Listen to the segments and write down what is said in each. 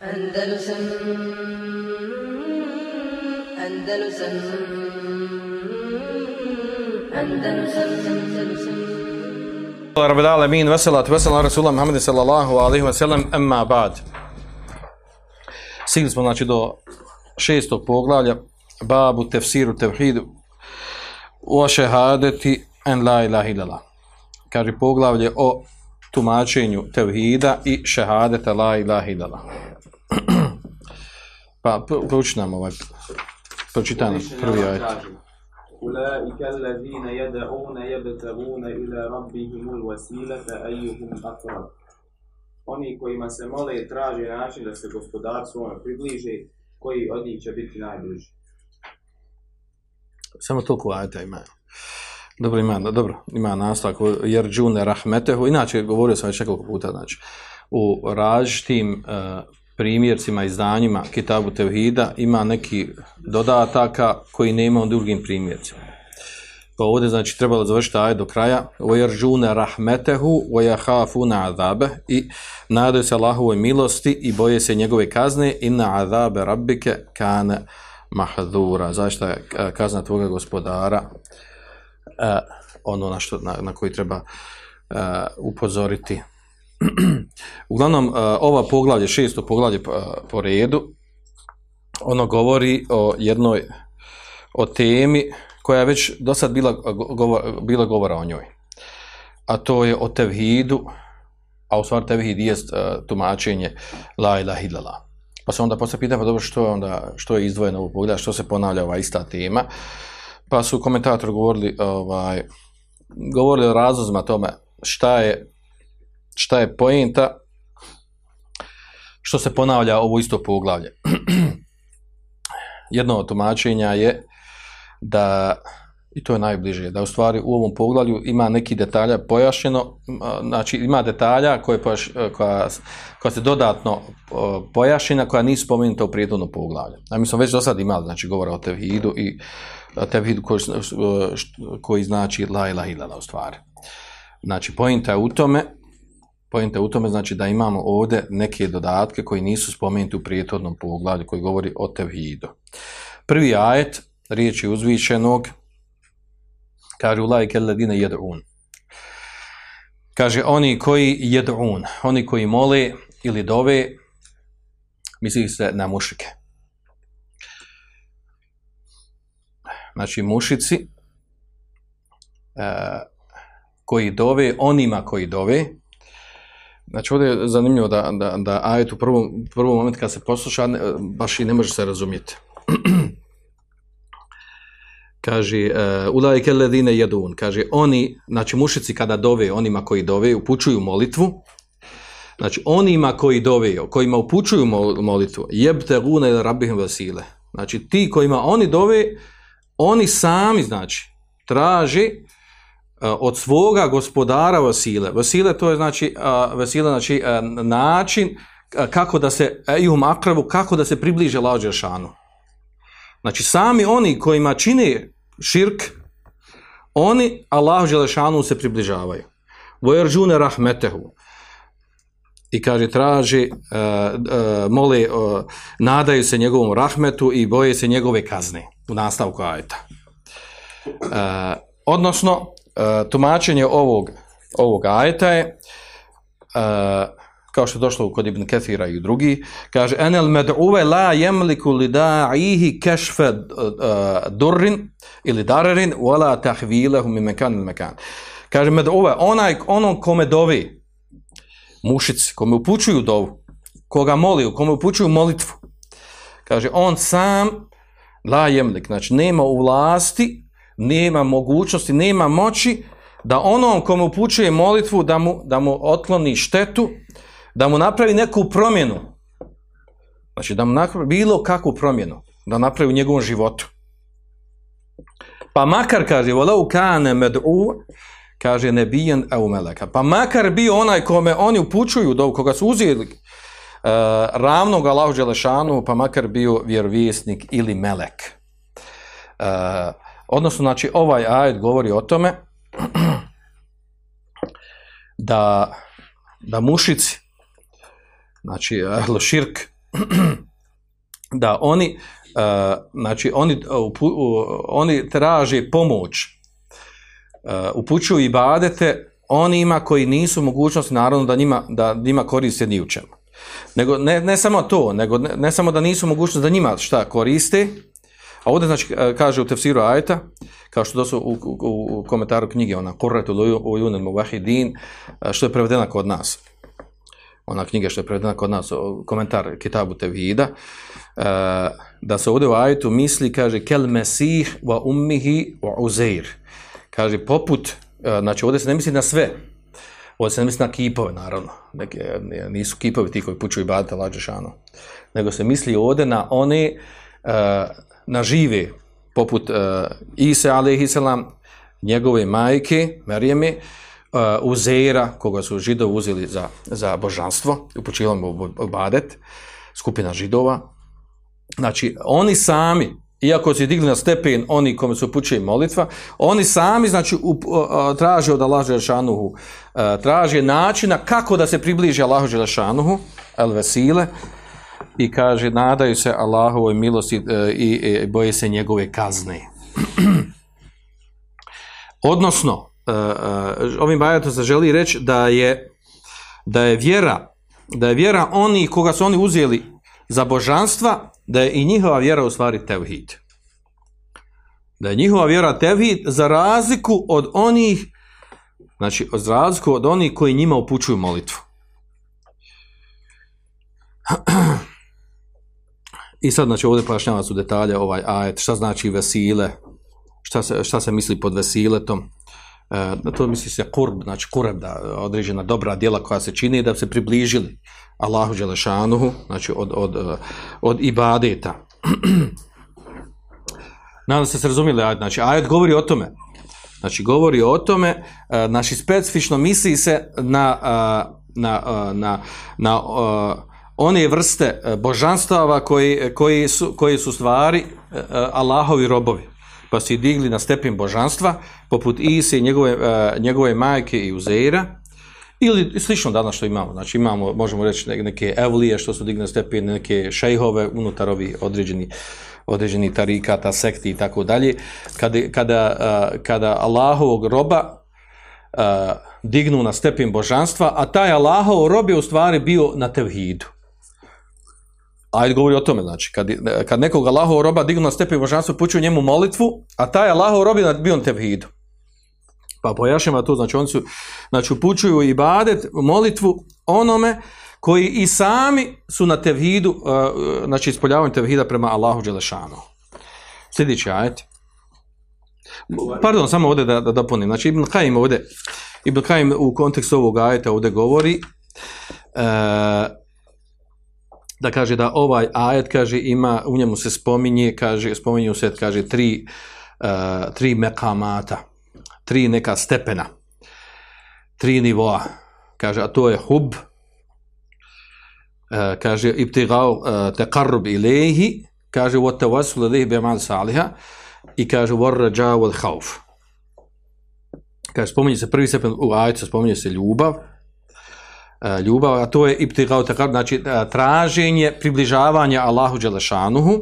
Andalusam Andalusam Andalusam Andalusam Rabbil alamin ve Muhammed sallallahu amma ba'd Stigli smo znači do šestog poglavlja babu tefsiru tevhidu wa shahadati en la ilaha illallah. Kaže poglavlje o tumačenju tevhida i šehadeta la ilaha illallah. pa prouči nam ovaj pročitaj nam prvi ajet. أولئك الذين يدعون يبتغون إلى ربهم الوسيلة أيهم أقرب Oni kojima se mole i traže način da se gospodar svome približe, koji od njih će biti najbliži. Samo toliko ajeta ima. Dobro, ima, dobro, ima nastavak, jer džune rahmetehu, inače govorio sam već nekoliko puta, znači, u različitim e, primjercima, i izdanjima Kitabu Tevhida ima neki dodataka koji nema u drugim primjercima. Pa ovdje znači trebalo završiti aj do kraja. Ojerđuna rahmetehu, ojahafuna azabe i nadaju se Allahovoj milosti i boje se njegove kazne i na Adabe rabbike kane Mahadura. Zašto je e, kazna tvoga gospodara e, ono na, što, na, koji treba e, upozoriti. Uglavnom, e, ova poglavlje, šesto poglavlje po, po redu, ono govori o jednoj, o temi koja je već do sad bila, govor, bila govora o njoj. A to je o tevhidu, a u stvari tevhid jest uh, tumačenje la ilaha illallah. Pa se onda poslije pitamo, dobro, što je, onda, što je izdvojeno u pogleda, što se ponavlja ova ista tema. Pa su komentatori govorili, ovaj, govorili o razlozima tome šta je, šta je poenta, što se ponavlja ovo isto poglavlje. Jedno od tumačenja je da, i to je najbliže, da u stvari u ovom poglavlju ima neki detalja pojašnjeno, znači ima detalja koje, koja, koja se dodatno pojašnjena, koja nisu spomenuta u prijedlodnom poglavlju. A mi smo već do sad imali, znači, govora o tevhidu i tevhidu koji, koji znači la ilaha u stvari. Znači, pojenta je u tome, pojenta je u tome, znači, da imamo ovdje neke dodatke koji nisu spomenuti u prijetodnom poglavlju koji govori o tevhidu. Prvi ajet, riječi uzvišenog, kaže ulajke ledine jed'un. Kaže oni koji jed'un, oni koji mole ili dove, misli se na mušike. Znači mušici e, koji dove, onima koji dove, Znači ovdje je zanimljivo da, da, da ajet u prvom, prvom momentu kad se posluša, ne, baš i ne može se razumjeti. kaže uh, ulajke ledine jedun, kaže oni, znači mušici kada dove, onima koji dove, upućuju molitvu, znači onima koji dove, kojima upućuju molitvu, jebte gune rabihim vasile, znači ti kojima oni dove, oni sami, znači, traže uh, od svoga gospodara vasile, vasile to je znači, uh, vasile znači uh, način kako da se, ihum akravu, kako da se približe lađe šanu. Znači, sami oni kojima čine širk, oni Allahu Želešanu se približavaju. Vojerđune rahmetehu. I kaže, traži, uh, uh, mole, uh, nadaju se njegovom rahmetu i boje se njegove kazne u nastavku ajeta. Uh, odnosno, tumačenje ovog, ovog ajeta je uh, kao što je došlo kod Ibn Kathira i drugi, kaže enel med'uve la jemliku li da'ihi kešfe durrin ili darerin wala tahvilehu mi mekan ili mekan. Kaže med'uve, onaj, onom kome dovi, mušici, kome upućuju dovu, koga moli, kome upućuju molitvu, kaže on sam la jemlik, znači nema u vlasti, nema mogućnosti, nema moći da onom kome upućuje molitvu da mu, da mu otloni štetu, da mu napravi neku promjenu, znači da mu napravi bilo kakvu promjenu, da napravi u njegovom životu. Pa makar, kaže, volau kane med'u, kaže, nebijen au meleka. Pa makar bio onaj kome oni upućuju, do koga su uzeli uh, ravnog Allahu pa makar bio vjerovjesnik ili melek. Uh, odnosno, znači, ovaj ajet govori o tome da, da mušici, znači širk da oni, e, znači, oni, u- oni traže pomoć, e, upućuju ibadete onima koji nisu mogućnosti, naravno, da njima, da njima koriste ni u čemu. Nego, ne, ne samo to, nego ne, ne samo da nisu mogućnosti da njima šta koriste, a ovdje znači e, kaže u tefsiru ajeta, kao što su u, u, u komentaru knjige, ona Kurratu Ujunil Muvahidin, e, što je prevedena kod nas. Ona knjiga što je prevedena kod nas, komentar Kitabu Tevhida, e, da se ovdje u ajetu misli, kaže, kel mesih wa ummihi wa uzeir. Kaže, poput, znači ovdje se ne misli na sve, ovdje se ne misli na kipove, naravno. Neke, nisu kipovi ti koji pučuju ibadete lađešano. Nego se misli ovdje na one, na žive, poput uh, Ise alaihissalam, njegove majke, Merijeme, uh, Uzeira, koga su židovi uzeli za, za božanstvo, upućivali mu badet, skupina židova. Znači, oni sami, iako su digli na stepen oni kome se upućuje molitva, oni sami, znači, up, uh, traže od Allaha Želešanuhu, uh, traže načina kako da se približi Allahu Želešanuhu, el vesile, i kaže nadaju se Allahovoj milosti e, i, i boje se njegove kazne. Odnosno, e, e, ovim ajetom se želi reći da je da je vjera da je vjera oni koga su oni uzeli za božanstva, da je i njihova vjera u stvari tevhid. Da je njihova vjera tevhid za razliku od onih znači za razliku od onih koji njima upućuju molitvu. I sad, znači, ovdje pojašnjava su detalje ovaj ajet, šta znači vesile, šta se, šta se misli pod vesiletom. E, to misli se kurb, znači kureb, da određena dobra djela koja se čini da bi se približili Allahu Đelešanuhu, znači od, od, e, od ibadeta. Nadam se se razumijeli ajet, znači ajet govori o tome, znači govori o tome, e, znači specifično misli se na, e, na, na, na e, one vrste e, božanstava koji, koji, su, koji su stvari e, Allahovi robovi. Pa su ih digli na stepen božanstva, poput Ise, njegove, e, njegove majke i Uzeira, ili slično danas što imamo. Znači imamo, možemo reći, ne- neke evlije što su digli na stepen, neke šejhove unutar ovih određeni određeni tarikata, sekti i tako dalje. Kada, kada, e, Allahovog roba e, dignu na stepen božanstva, a taj Allahov rob je u stvari bio na tevhidu. Ajde govori o tome, znači, kad, kad nekog Allahov roba dignu na stepen božanstva, puću njemu molitvu, a taj Allahov rob je bio tevhidu. Pa pojašnjava to, znači oni su, znači upućuju ibadet, molitvu onome koji i sami su na tevhidu, uh, znači ispoljavaju tevhida prema Allahu Đelešanu. Sljedeći ajet. Pardon, samo ovdje da, da dopunim. Znači Ibn Kajim ovdje, Ibn Kajim u kontekstu ovog ajeta ovdje govori uh, da kaže da ovaj ajet kaže ima u njemu se spominje kaže spominju se kaže tri uh, tri mekamata tri neka stepena tri nivoa. Kaže a to je hub uh, kaže ibtigao uh, taqarrub ilayhi kaže wa tawassul ilayhi bi amal salihah i kaže war raja wal khawf. Kaže spominje se prvi stepen u ajetu spominje se ljubav e, ljubav, a to je ibtigao takar, znači e, traženje približavanja Allahu Đelešanuhu,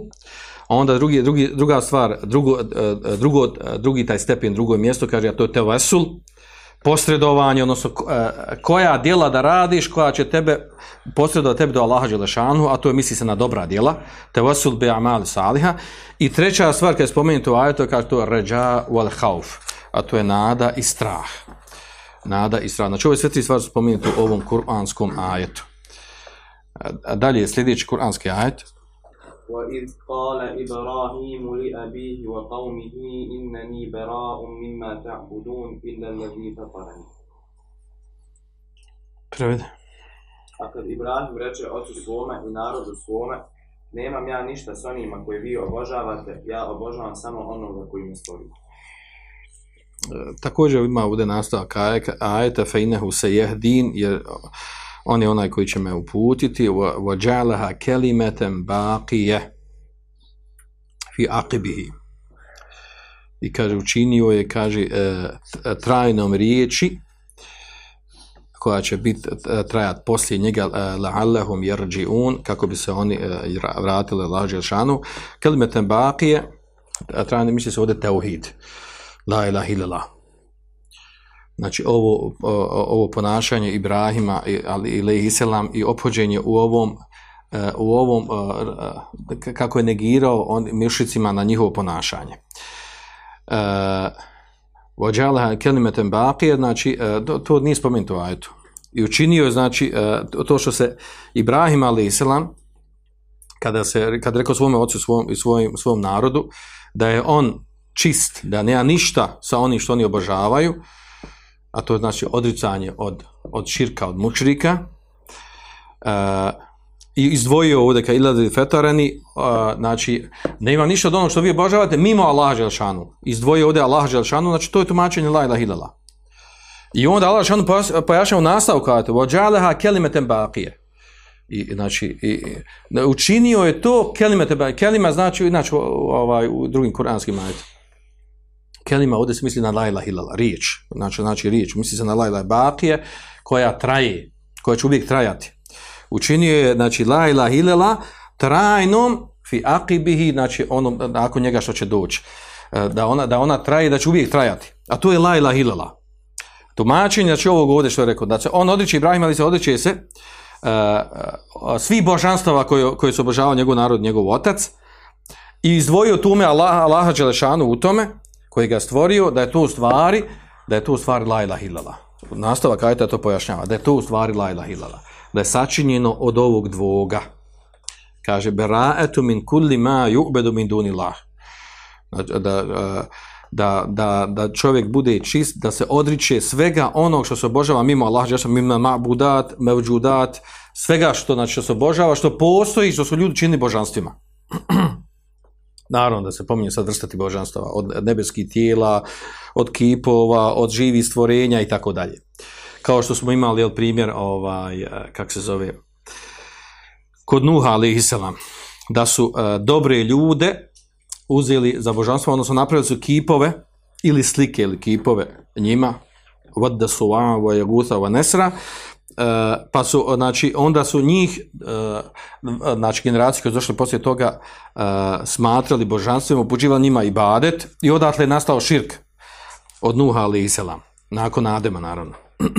a onda drugi, drugi, druga stvar, drugo, e, drugo, e, drugi taj stepen, drugo mjesto, kaže, a to je tevesul, posredovanje, odnosno e, koja djela da radiš, koja će tebe posredovati tebi do Allaha Đelešanuhu, a to je misli se na dobra djela, tevesul be amali saliha, i treća stvar, kada je spomenuto u ajetu, kaže to ređa wal hauf, a to je nada i strah nada i strah. Znači ove sve tri stvari su spomenute u ovom kuranskom ajetu. A dalje je sljedeći kuranski ajet. وإذ قال إبراهيم لأبيه وقومه إنني براء مما تعبدون إلا الذي فطرني Prevede. A kad Ibrahim reče ocu svome i narodu svome, nemam ja ništa s onima koji vi obožavate, ja obožavam samo onoga koji me stvorio. Također ima ovdje nastavak aje- ajeta fe inehu se jehdin, jer on je onaj koji će me uputiti, ja'alaha kelimetem baqije fi aqibihi. I kaže, učinio je, kaže, e, trajnom riječi koja će biti trajat poslije njega e, la'allahum yarji'un kako bi se oni e, ra- vratili lađe šanu. Kelimeten baqije trajane misli se ovdje tauhid la ilaha illallah znači ovo, ovo ponašanje Ibrahima i- ali ilaihi selam i ophođenje u ovom e, u ovom e, k- kako je negirao on mušicima na njihovo ponašanje e, Vođalaha kelimeten baqije, znači e, to, nije spomenuto u ajetu. I učinio je, znači, e, to- to što se Ibrahim a.s. kada se, kada je rekao svome ocu svom, i svojim, svom narodu, da je on čist, da nema ništa sa onim što oni obožavaju, a to je znači odricanje od, od širka, od mučrika, e, i izdvojio ovdje ka iladi fetarani, uh, znači nema ništa od onog što vi obožavate mimo Allaha Đelšanu. Izdvojio ovdje Allaha Đelšanu, znači to je tumačenje la ilaha illallah. I onda Allah Đelšanu pojas- pojašnjava u nastavu kada vođaleha kelimeten baqije. I, znači, i, učinio je to kelimete. Kelima znači, inače, o- ovaj, u drugim kuranskim ajetima. Kelima ovdje se misli na la ilaha illallah, riječ. Znači, znači riječ, misli se na la ilaha baqije, koja traje, koja će uvijek trajati učinio je, znači, la ilaha illallah trajnom fi aqibihi, znači, onom, nakon njega što će doći. E, Da ona, da ona traje, da će uvijek trajati. A to je la ilaha illallah. Tumačenje, znači, ovog ovdje što je rekao, se on odriče Ibrahim, ali se odriče se uh, svih božanstava koje, koje su obožavao njegov narod, njegov otac, i izdvojio tume Allaha, Allaha Đelešanu u tome, koji ga stvorio, da je to u stvari, da je to u stvari la ilaha illallah. Nastavak ajta to pojašnjava, da je to u stvari la ilaha illallah. Da je sačinjeno od ovog dvoga. Kaže, bera'etu min kulli ma ju'bedu min dunillah. Da, da, da, da, čovjek bude čist, da se odriče svega onog što se obožava mimo Allah, Đelešanu, mimo ma'budat, mevđudat, svega što, znači, što se obožava, što postoji, što su ljudi čini božanstvima. Naravno da se pominje sad vrstati božanstava, od nebeskih tijela, od kipova, od živih stvorenja i tako dalje. Kao što smo imali jel, primjer, ovaj, eh, kak se zove, kod Nuha alaihissalam, da su eh, dobre ljude uzeli za božanstvo, odnosno napravili su kipove ili slike ili kipove njima, wa Yagusa, wa Nesra, pa su, znači, onda su njih, e, znači, generacije koje su došle poslije toga, e, smatrali božanstvima, upućivali njima ibadet i odatle je nastao širk od Nuha ali Isela, nakon Adema, naravno.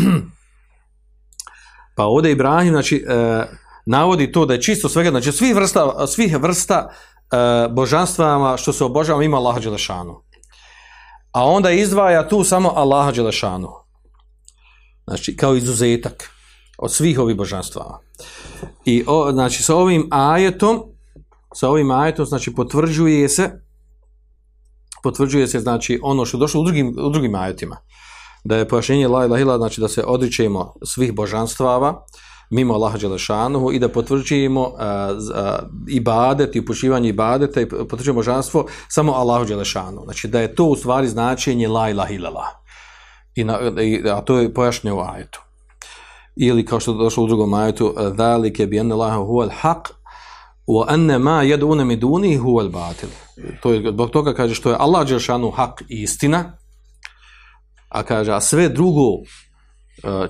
pa ovdje Ibrahim, znači, navodi to da je čisto svega, znači, svih vrsta, svih vrsta božanstvama što se obožava ima Allaha Đelešanu. A onda izdvaja tu samo Allaha Đelešanu. Znači, kao izuzetak od svih ovih božanstava. I o, znači sa ovim ajetom, sa ovim ajetom znači potvrđuje se potvrđuje se znači ono što je došlo u drugim, u drugim ajetima. Da je pojašnjenje la ilaha znači da se odričemo svih božanstava mimo Allaha Đelešanuhu i da potvrđujemo ibadet i upućivanje ibadeta i potvrđujemo božanstvo samo Allahu Đelešanu. Znači da je to u stvari značenje la ilaha illallah. I na, i, a to je pojašnjeno u ajetu ili kao što je došlo u drugom ajetu zalike bi anna Allaha huwa al-haq wa anna ma yad'una min dunihi huwa al-batil. To je zbog toga kaže što je Allah dželešanu hak i istina, a kaže a sve drugo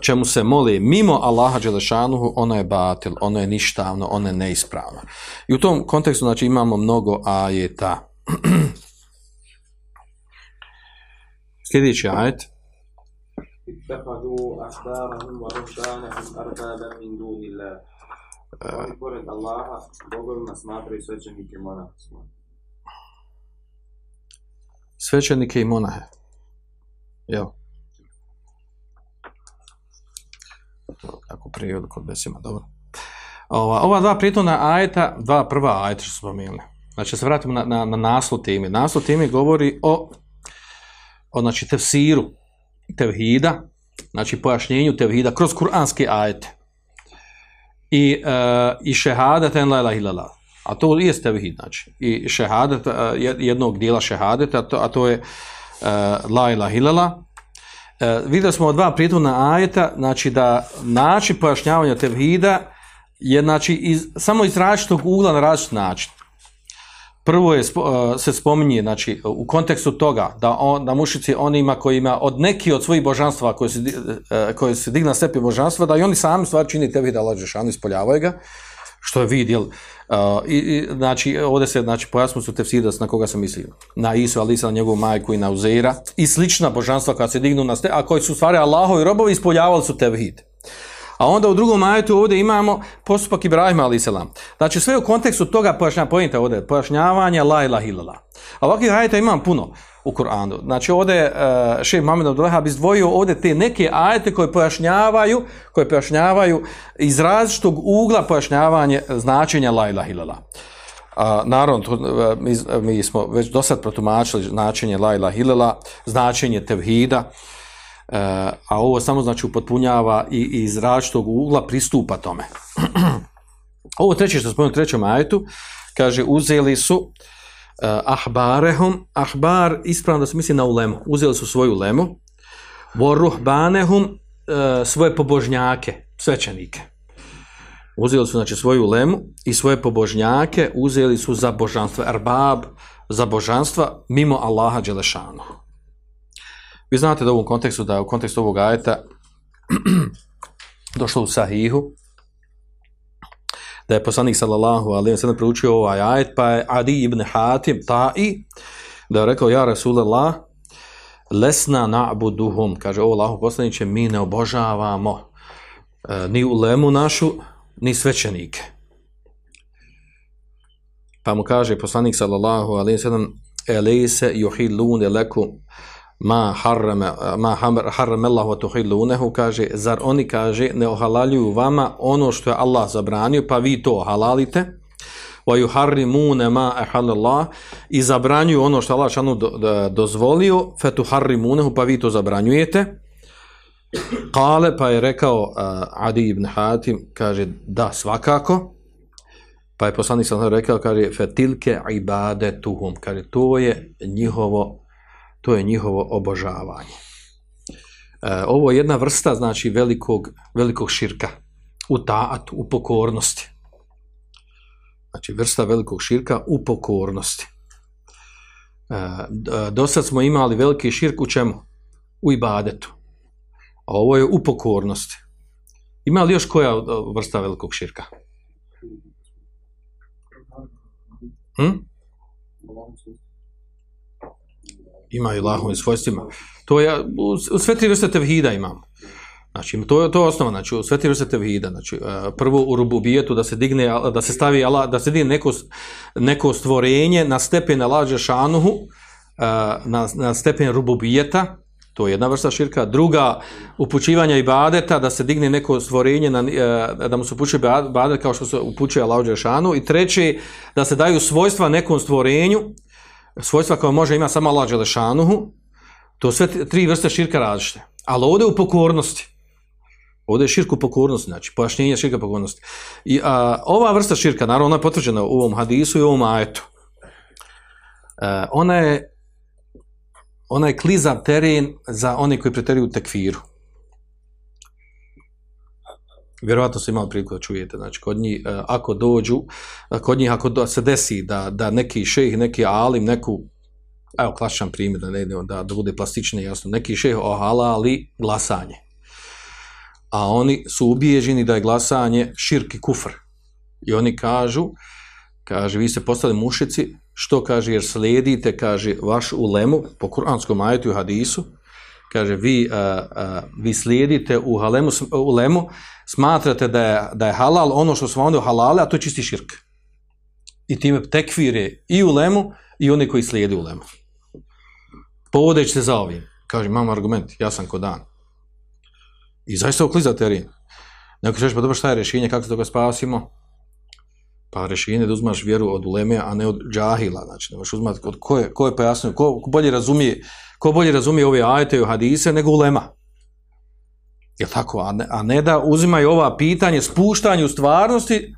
čemu se moli mimo Allaha dželešanu, ono je batil, ono je ništavno, ono je neispravno. I u tom kontekstu znači imamo mnogo ajeta. Sljedeći ajet. اتخذوا أحبارهم ورهبانهم أربابا من دون الله Oni pored Allaha, bogovima smatraju svećenike monahima. Svećenike i monahe. Jel? Kako prijevod kod besima, dobro. Ova, ova dva prijetona ajeta, dva prva ajeta što smo spomenuli. Znači, se vratimo na, na, na naslov teme. Naslov teme govori o, o znači, tefsiru tevhida, znači pojašnjenju tevhida kroz kuranske ajete. I, uh, i šehadet en la ilaha. A to je tevhid, znači. I šehadet, uh, jednog dijela šehadeta, a to, a to je uh, la ilaha. Uh, vidjeli smo dva prijetuna ajeta, znači da način pojašnjavanja tevhida je znači iz, samo iz različitog ugla na različit način. Prvo je, uh, se spominje, znači, u kontekstu toga da, on, da mušici onima kojima od neki od svojih božanstva koje se, uh, koje se digna stepi božanstva, da i oni sami stvar čini tebi da lađeš, oni ispoljavaju ga, što je vid, jel, uh, i, i, znači, ovdje se, znači, pojasnu su tefsiri na koga sam mislio, na Isu, ali na njegovu majku i na Uzeira, i slična božanstva koja se dignu na ste, a koji su stvari Allahovi robovi ispoljavali su tevhid. A onda u drugom ajetu ovdje imamo postupak Ibrahima selam. Znači sve u kontekstu toga pojašnjavanja, pojenta ovdje, pojašnjavanja la ilaha illallah. A ovakvih ajeta imam puno u Kur'anu. Znači ovdje uh, šejh Muhammed Abdullah izdvojio ovdje te neke ajete koje pojašnjavaju, koje pojašnjavaju iz različitog ugla pojašnjavanje značenja la ilaha illallah. Naravno, to, e, mi, smo već do sad protumačili značenje la ilaha značenje tevhida, E, a ovo samo znači upotpunjava i, i iz različitog ugla pristupa tome. ovo treće što spomenuo u trećem ajetu, kaže uzeli su uh, ahbarehum, ahbar ispravno da se misli na ulemu, uzeli su svoju lemu, voruhbanehum, uh, svoje pobožnjake, svećenike. Uzeli su znači svoju lemu i svoje pobožnjake uzeli su za božanstvo, erbab, za božanstva mimo Allaha Đelešanu. Vi znate da u ovom kontekstu, da u kontekstu ovog ajeta došlo u Sahihu, da je poslanik sallallahu alaihi wa sallam proučio ovaj ajet, pa je Adi ibn Hatim ta'i, da je rekao, ja Rasulallah, lesna na'buduhum, kaže, ovo Allahu poslaniće, mi ne obožavamo e, ni ulemu našu, ni svećenike. Pa mu kaže poslanik sallallahu alaihi wa sallam, elise juhillune leku ma harrame, ma harrame Allah wa kaže, zar oni, kaže, ne ohalaljuju vama ono što je Allah zabranio, pa vi to halalite, wa yuharrimune ma ahalallah, i zabranjuju ono što Allah šanu do, do, dozvolio, fe tuharrimunehu, pa vi to zabranjujete, Kale, pa je rekao uh, Adi ibn Hatim, kaže, da, svakako, pa je poslanik sam rekao, kaže, fetilke ibadetuhum, kaže, to je njihovo to je njihovo obožavanje. E, ovo je jedna vrsta, znači, velikog, velikog širka, u taatu, u pokornosti. Znači, vrsta velikog širka u pokornosti. E, do sad smo imali veliki širk u čemu? U ibadetu. A ovo je u pokornosti. Ima li još koja vrsta velikog širka? Hm? Ima i Allahovim svojstvima. To je, u sve tri vrste tevhida imamo. Znači, to je to je osnova, znači, u sve tri vrste tevhida. Znači, prvo u rububijetu da se digne, da se stavi da se digne neko, neko stvorenje na stepen Allah šanuhu, na, na stepen rububijeta, to je jedna vrsta širka. Druga, upućivanja ibadeta, da se digne neko stvorenje, na, da mu se upućuje ibadet kao što se upućuje Allah šanu. I treći, da se daju svojstva nekom stvorenju, svojstva koja može ima samo Allah Đelešanuhu, to sve tri vrste širka različite. Ali ovdje u pokornosti. Ovdje je širku pokornosti, znači pojašnjenje širka pokornosti. I a, ova vrsta širka, naravno, ona je potvrđena u ovom hadisu i u ovom ajetu. A, e, ona je ona je klizav teren za one koji preteruju tekfiru. Vjerovatno ste imali priliku da čujete, znači kod njih, ako dođu, kod njih ako se desi da, da neki šejh, neki alim, neku, evo klasičan primjer da ne da, da bude plastični jasno, neki šejh ohalali glasanje. A oni su ubijeđeni da je glasanje širki kufr. I oni kažu, kaže, vi ste postali mušici, što kaže, jer slijedite, kaže, vaš ulemu, po kuranskom ajetu i hadisu, kaže, vi, a, a, vi slijedite u halemu, ulemu, smatrate da je, da je halal ono što smo onda halale, a to je čisti širk. I time tekvire i u lemu i oni koji slijede u lemu. Povodeći se za ovim. Kaže, imam argument, ja sam ko dan. I zaista ukliza terin. Neko ćeš, pa dobro, šta je rješenje, kako se toga spasimo? Pa rješenje da uzmaš vjeru od uleme, a ne od džahila. Znači, ne možeš uzmati ko je, ko je pojasnio, ko bolje razumije, ko bolje razumije ove ajete i hadise nego ulema. Je tako? A ne, a ne da uzimaju ova pitanje spuštanju stvarnosti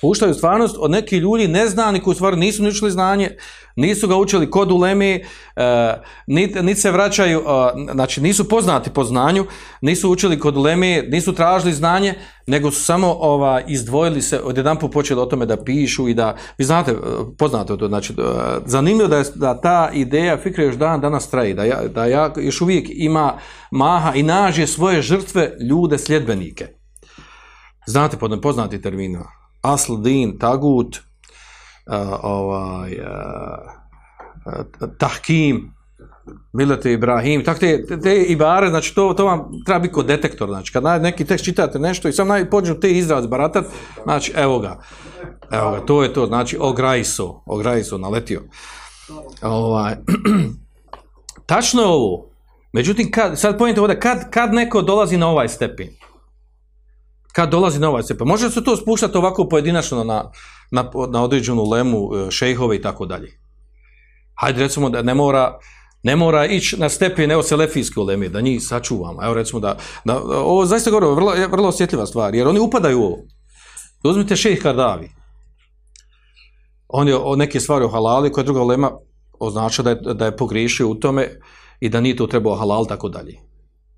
Spuštaju stvarnost od nekih ljudi neznani koji u stvari nisu ni učili znanje, nisu ga učili kod ulemi, e, niti nit se vraćaju, e, znači nisu poznati po znanju, nisu učili kod ulemi, nisu tražili znanje, nego su samo ova, izdvojili se, odjedanput počeli o tome da pišu i da, vi znate, e, poznate to, znači, zanimljivo da, je, da ta ideja fikre još dan danas traji, da, ja, da ja, još uvijek ima maha i nađe svoje žrtve, ljude, sljedbenike. Znate po- poznati termin, asl din, tagut, uh, ovaj, uh, tahkim, Milete Ibrahim, tak te, te, ibare, znači to, to vam treba biti kod detektor, znači kad neki tekst čitate nešto i sam naj, te izraz baratat, znači evo ga, evo ga, to je to, znači ograjso, ograjso, naletio. Ovaj, tačno je ovo, međutim, kad, sad pojente ovdje, kad, kad neko dolazi na ovaj stepen, kad dolazi na ovaj stepen, može se to spuštati ovako pojedinačno na, na, na određenu lemu, e, šejhove i tako dalje. Hajde recimo da ne mora, ne mora ići na stepen evo selefijske uleme, da njih sačuvamo. Evo recimo da, da ovo zaista govorim, vrlo, vrlo osjetljiva stvar, jer oni upadaju u ovo. Uzmite šejh Kardavi. On je o neke stvari o halali koje druga ulema označa da je, da je pogriješio u tome i da nije to trebao halal tako dalje.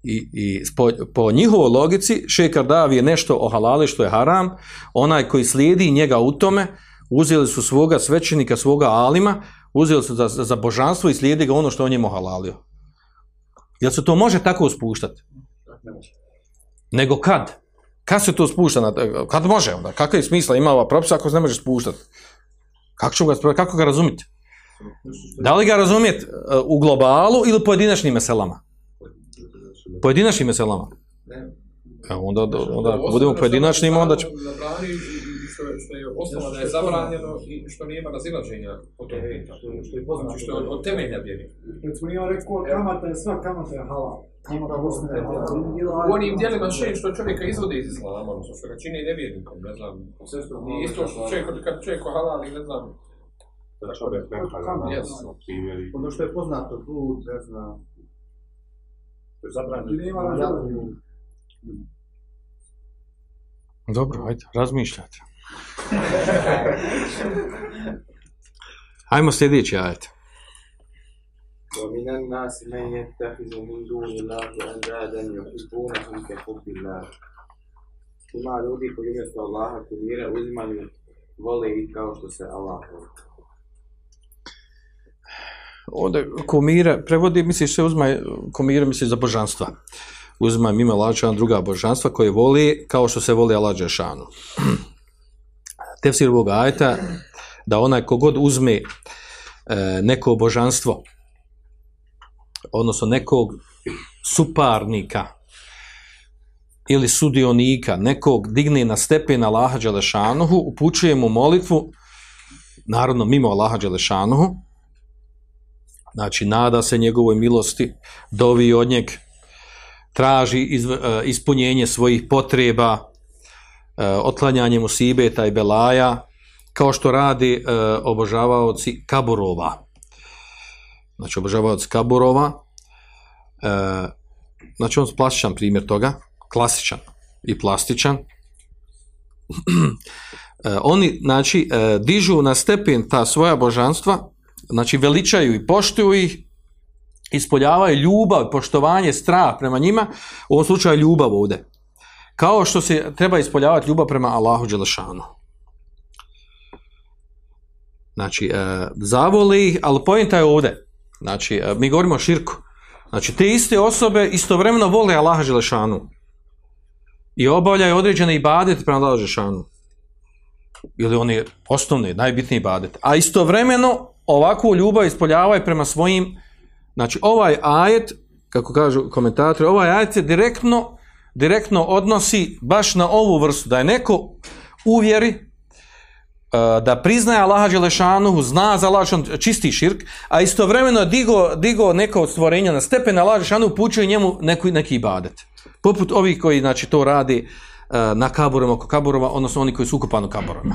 I, i po, po njihovoj logici šejh Kardavi je nešto o halali što je haram, onaj koji slijedi njega u tome, uzeli su svoga svećenika, svoga alima, uzeli su za, za božanstvo i slijedi ga ono što on njemu halalio. Jel se to može tako spuštati? Nego kad? Kad se to spušta? Kad može onda? Kakav je smisla ima ova propisa ako se ne može spuštati? Kako, ga, kako ga razumjeti? Da li ga razumjeti e, u globalu ili pojedinačnim meselama? Pojedinačnim meselama? Evo, onda, onda ako budemo pojedinačnim, onda će... Zabrani i što, je- što je osnova da je zabranjeno i što nema razilaženja po tom pitanju. Znači što je od, od temelja vjeri. Recimo ja rekao, kamata je sva, kamata je halal. Halal. U onim dijelima šeji što čovjeka izvode iz islama, što ga čini nevjernikom, ne znam. I isto što čovjek, kad čovjek halali, ne znam, Da čovjek ne na primjeri. Ono što je poznato, blud, ne znam. To je zabranjeno. I nema razilaženja. Dobro, ajde, razmišljajte. Ajmo sljedeći ajet. ومن الناس من يتخذ من دون الله أندادا يحبونهم كحب الله Ima ljudi koji umjesto Allaha kumire uzimaju, vole ih kao što se Allah voli. Ovdje kumire, prevodi, misliš se uzma kumire, misli za božanstva. Uzma mimo Lađana druga božanstva koje voli kao što se voli Allah Đešanu. Tefsir ovog ajeta da onaj kogod uzme e, neko božanstvo, odnosno nekog suparnika ili sudionika, nekog digne na stepen Allaha Đelešanuhu, upućuje mu molitvu, naravno mimo Allaha Đelešanuhu, znači nada se njegovoj milosti, dovi od njeg, traži izv, e, ispunjenje svojih potreba, e, otklanjanje musibeta i belaja, kao što radi e, obožavaoci kaburova. Znači obožavaoci kaburova, e, znači on je plastičan primjer toga, klasičan i plastičan. Oni, znači, dižu na stepen ta svoja božanstva, znači veličaju i poštuju ih, ispoljavaju ljubav, poštovanje, strah prema njima, u ovom slučaju ljubav ovdje. Kao što se treba ispoljavati ljubav prema Allahu Đelešanu. Znači, e, zavoli ih, ali pojenta je ovdje. Znači, e, mi govorimo o širku. Znači, te iste osobe istovremeno vole Allaha Đelešanu. I obavljaju određene ibadete prema Allahu Đelešanu. Ili oni osnovni, najbitniji ibadet. A istovremeno ovakvu ljubav ispoljavaju prema svojim Znači, ovaj ajet, kako kažu komentatori, ovaj ajet se direktno, direktno odnosi baš na ovu vrstu, da je neko uvjeri, e, da priznaje Allaha Đelešanuhu, zna za Allaha čisti širk, a istovremeno digo, digo neko od stvorenja na stepen Allaha Đelešanuhu, upućuje njemu neki, neki ibadet. Poput ovih koji znači, to radi e, na kaburama, oko kaburova, odnosno oni koji su ukupani u kaburama.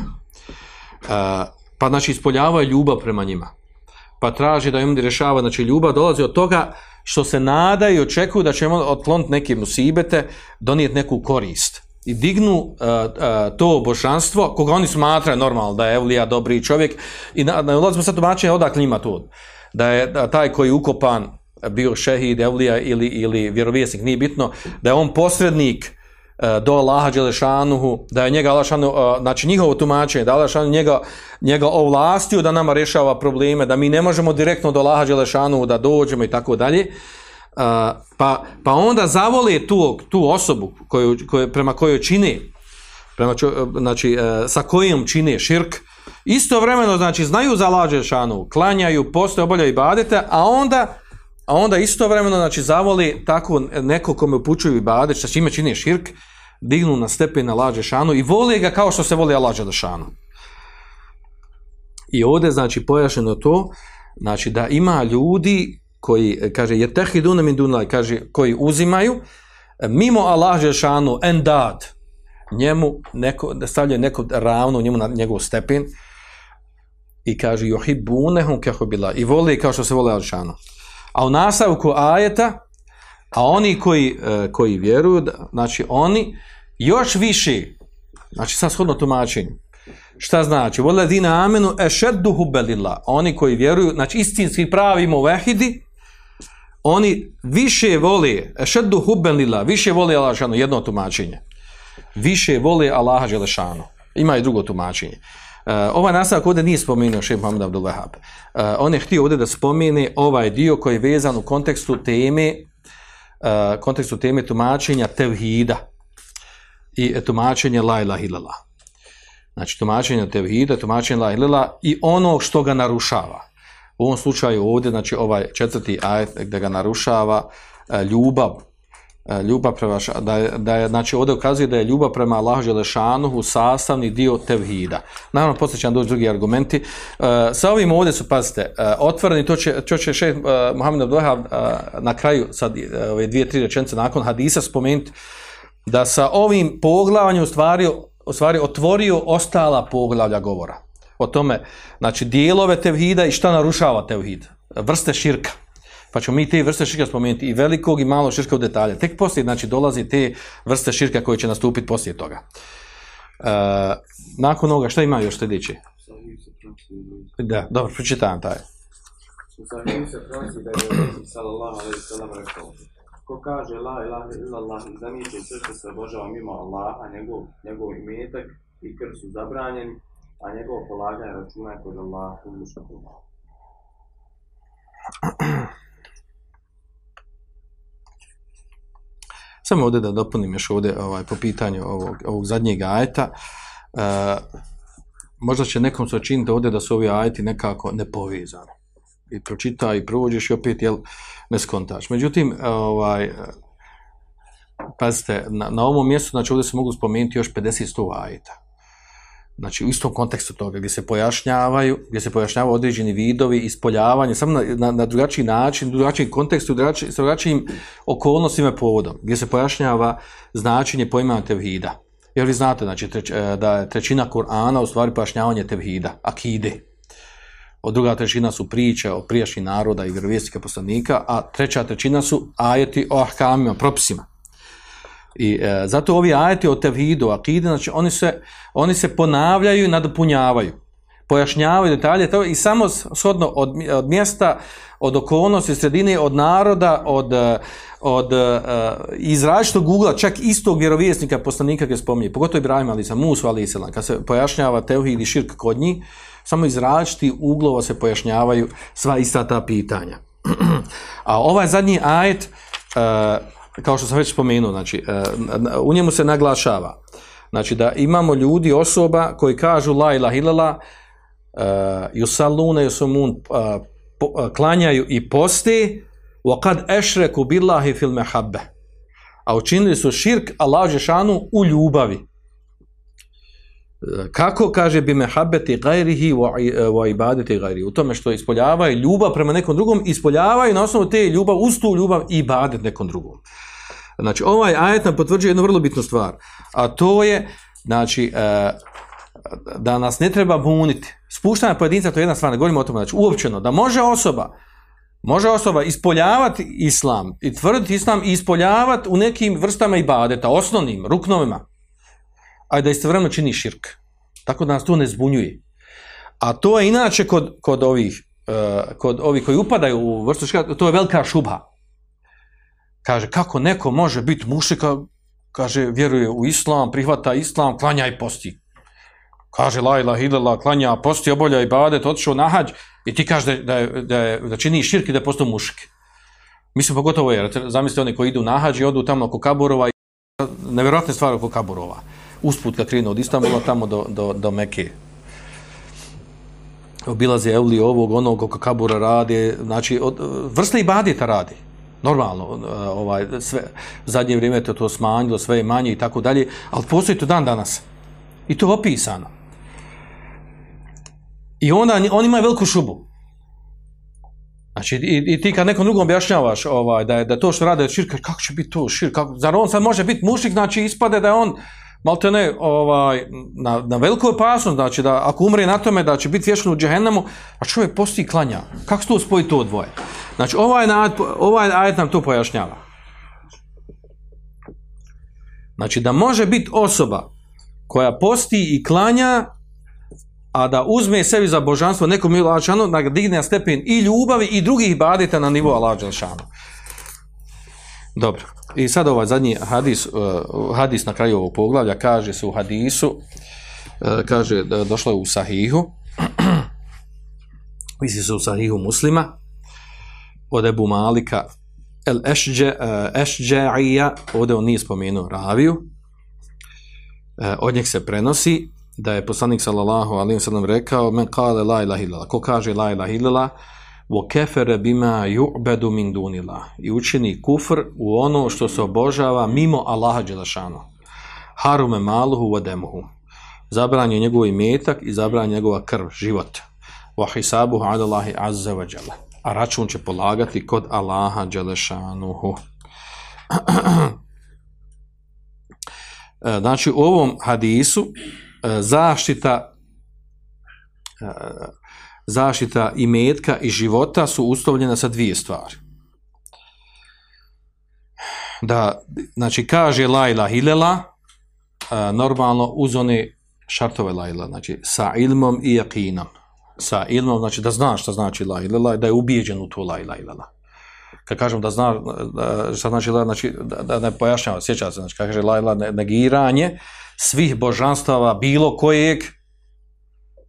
Pa znači ispoljavaju ljubav prema njima pa traži da im rješava, znači ljubav dolazi od toga što se nada i očekuju da ćemo otkloniti neke musibete, donijeti neku korist. i dignu uh, uh, to božanstvo, koga oni smatraju normalno da je Evlija dobri čovjek i na, na ulazimo sad tumačenje odakle ima to. Da je da taj koji je ukopan bio šehid, Evlija ili, ili vjerovjesnik, nije bitno, da je on posrednik do Allaha Đelešanuhu, da je njega Allah Đelešanu, uh, znači njihovo tumačenje, da je Allah Đelešanu njega, njega ovlastio da nama rješava probleme, da mi ne možemo direktno do Allaha Đelešanuhu da dođemo i tako dalje, Uh, pa, pa onda zavole tu, tu osobu koju, koju, prema kojoj čine, prema znači, sa kojom čine širk, istovremeno znači, znaju za lađe šanu, klanjaju, postoje, oboljaju i badete, a onda, a onda istovremeno znači, zavoli tako neko kome upućuju badete, sa čime čine širk, dignu na stepen na šanu i vole ga kao što se voli lađe šanu. I ovdje znači pojašnjeno to, znači da ima ljudi koji, kaže, je tehiduna min kaže, koji uzimaju, mimo Allah Žešanu, endad, njemu neko, da stavljaju neko ravno njemu na njegov stepen, i kaže, johibunehum keho bila, i voli kao što se voli Žešanu. A u nastavku ajeta, a oni koji, e, koji vjeruju, znači oni još više, znači sad shodno tumačenju, Šta znači? Voladina amenu ešeddu hubelila. Oni koji vjeruju, znači istinski pravi muvehidi, oni više vole, ešeddu hubelila, više vole Allah Želešanu, jedno tumačenje. Više vole Allaha Želešanu. Ima i drugo tumačenje. Uh, ovaj nastavak ovdje nije spomenuo šef Muhammed Abdul. Uh, on je htio ovdje da spomene ovaj dio koji je vezan u kontekstu teme uh, kontekstu teme tumačenja tevhida i tumačenja la ilaha illallah. Znači tumačenja tevhida, tumačenja la ilaha i ono što ga narušava. U ovom slučaju ovdje, znači ovaj četvrti ajet gdje ga narušava ljubav, ljubav prema, da je, da je, znači ovdje ukazuje da je ljubav prema Allahu Želešanuhu sastavni dio tevhida. Naravno, poslije će vam doći drugi argumenti. Uh, sa ovim ovdje su, pazite, uh, otvoreni, to će, to će šeh uh, Abdullaha uh, na kraju, sad uh, ove dvije, tri rečenice nakon hadisa spomenuti, da sa ovim poglavanjem u stvari, u stvari otvorio ostala poglavlja govora o tome, znači dijelove tevhida i šta narušava tevhid, vrste širka. Pa ćemo mi te vrste širka spomenuti i velikog i malo širka u detalje. Tek poslije, znači, dolazi te vrste širka koje će nastupiti poslije toga. E, nakon ovoga, šta ima još sljedeće? Da, dobro, pročitam taj. U sahiju se prenosi da je sallallahu alaihi sallam rekao Ko kaže la ilaha illallah i zamijeće sve što se obožava mimo Allaha, njegov, njegov imetak i krv su zabranjeni, a njegovo polaganje računa je kod Allaha uzvišenog. Samo ovdje da dopunim još ovdje ovaj, po pitanju ovog, ovog zadnjeg ajeta. E, možda će nekom se učiniti ovdje da su ovi ajeti nekako nepovezani. I pročita i prođeš i opet jel, ne skontaš. Međutim, ovaj, pazite, na, na ovom mjestu znači ovdje se mogu spomenuti još 50 ajeta znači u istom kontekstu toga, gdje se pojašnjavaju, gdje se pojašnjavaju određeni vidovi ispoljavanja, samo na, na, na drugačiji način, drugačiji kontekstu, drugačiji, sa drugačijim okolnostima povodom, gdje se pojašnjava značenje pojma tevhida. Jer vi znate znači, treć, e, da je trećina Kur'ana u stvari pojašnjavanje tevhida, akide. Od druga trećina su priče o prijašnjih naroda i vjerovijestika poslanika, a treća trećina su ajeti o ahkamima, propisima. I e, zato ovi ajeti o tevhidu, akide, znači oni se, oni se ponavljaju i nadopunjavaju. Pojašnjavaju detalje to, i samo shodno od, od mjesta, od okolnosti, sredine, od naroda, od, od uh, iz različitog čak istog vjerovijesnika, poslanika gdje spominje, pogotovo Ibrahim Ali Musu Ali Islam, kad se pojašnjava tevhid i širk kod njih, samo iz različitih uglova se pojašnjavaju sva ista ta pitanja. A ovaj zadnji ajet, uh, kao što sam već spomenuo, znači, e, u njemu se naglašava, znači da imamo ljudi, osoba koji kažu la ilaha ilala, uh, yusaluna yusumun, uh, klanjaju i posti, wa kad ešreku billahi fil mehabbe. A učinili su širk Allah Žešanu u ljubavi. Kako kaže bi mehabeti gajrihi wa ibadeti gajrihi? U tome što ispoljavaju ljubav prema nekom drugom, ispoljavaju na osnovu te ljubav, uz tu ljubav i ibadet nekom drugom. Znači, ovaj ajet nam potvrđuje jednu vrlo bitnu stvar, a to je, znači, e, da nas ne treba buniti. Spuštanje pojedinca, to je jedna stvar, ne govorimo o tome, znači, uopćeno, da može osoba, može osoba ispoljavati islam i tvrditi islam i ispoljavati u nekim vrstama ibadeta, osnovnim, ruknovima, a da istovremeno čini širk. Tako da nas to ne zbunjuje. A to je inače kod, kod ovih eh, kod ovih koji upadaju u vrstu širka, to je velika šubha. Kaže, kako neko može biti mušika, kaže, vjeruje u islam, prihvata islam, klanja i posti. Kaže, la illallah, klanja, posti, obolja i badet, otišao na hađ i ti kaže da, da, je- da, da čini širk i da je postao mušik. Mislim, pogotovo jer, zamislite oni koji idu na hađ i odu tamo oko Kaburova i nevjerojatne stvari oko Kaburova. Usput kad krenu od Istanbula tamo do, do, do Meke. Obilaze Evli ovog, onog oko Kabura radi, znači od, vrste i badita radi. Normalno, ovaj, sve, zadnje vrijeme to to smanjilo, sve je manje i tako dalje, ali postoji to dan danas. I to je opisano. I onda on ima veliku šubu. Znači, i, i ti kad nekom drugom objašnjavaš ovaj, da je da to što rade širk, kaže, kako će biti to širk, kako, zar on sad može biti mušik, znači ispade da je on malte ne, ovaj, na, na veliku opasnost, znači da ako umre na tome da će biti vječno u džehennemu, a čovjek posti klanja. Kako se to spoji to dvoje? Znači, ovaj, ajet, ovaj ajet nam to pojašnjava. Znači, da može biti osoba koja posti i klanja, a da uzme sebi za božanstvo nekom ili Allahšanu, da digne na stepen i ljubavi i drugih badita na nivo Allah Đelšanu. Dobro. I sad ovaj zadnji hadis, uh, hadis na kraju ovog poglavlja kaže se u hadisu, uh, kaže došlo je u sahihu, misli se u sahihu muslima, od Ebu Malika El uh, Ešđe'ija, ovdje on nije spomenuo raviju, od njeg se prenosi da je poslanik sallallahu alejhi ve sellem rekao men qala la ilaha illallah ko kaže la ilaha illallah wa kafara bima yu'badu min dunillah i učini kufr u ono što se obožava mimo Allaha dželešanu harume maluhu wa demuhu zabran je njegov imetak i zabran njegova krv život. Wa hisabuhu ala Allahi azza wa jalla. A račun će polagati kod Allaha dželešanuhu E, Znači, u ovom hadisu e, zaštita e, zaštita i metka i života su uslovljena sa dvije stvari. Da, znači, kaže la ilaha illallah, e, normalno uz one šartove la ilaha, znači sa ilmom i jakinom. Sa ilmom, znači da zna šta znači la da je ubijeđen u to la illallah. Kad kažem da zna šta znači la, znači da, ne pojašnjava, sjeća se, znači kaže la negiranje svih božanstava bilo kojeg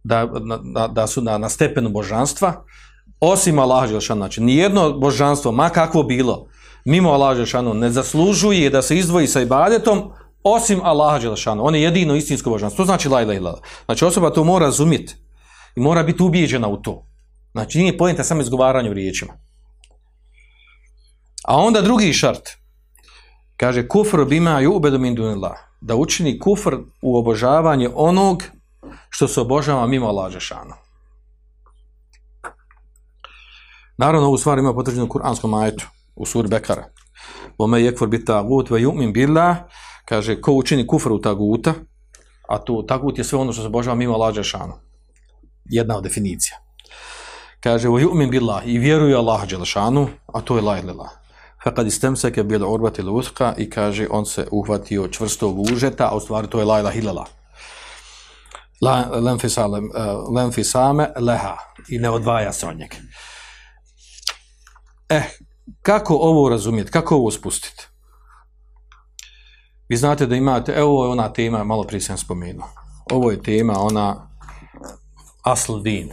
da, da, da su na, na stepenu božanstva, osim Allaha Đelšanu. Znači, nijedno božanstvo, ma kakvo bilo, mimo Allaha Đelšanu, ne zaslužuje da se izdvoji sa ibadetom, osim Allaha Đelšanu. On je jedino istinsko božanstvo. To znači la. Znači, osoba to mora razumjeti i mora biti ubijeđena u to. Znači, nije pojenta samo izgovaranje u riječima. A onda drugi šart. Kaže, kufr bima yu'bedu min dunillah. Da učini kufr u obožavanje onog što se obožava mimo Allah Žešana. Naravno, ovu stvar ima potvrđenu u kuranskom ajetu, u suri Bekara. Ome yekfur bit tagut ve yu'min billah, kaže, ko učini kufr u taguta, a to tagut je sve ono što se obožava mimo Allah Žešana. Jedna od definicija. Kaže, ve yu'min billah, i vjeruje Allah Žešanu, a to je la ilaha Fakad istemseke bil urbati lutka i kaže, on se uhvatio čvrstog užeta, a u stvari to je la ilaha illallah lenfisame leha i ne odvaja se od njega. Eh, kako ovo razumjeti, kako ovo spustiti? Vi znate da imate, evo je ona tema, malo prije sam spomenuo. Ovo je tema, ona asl din.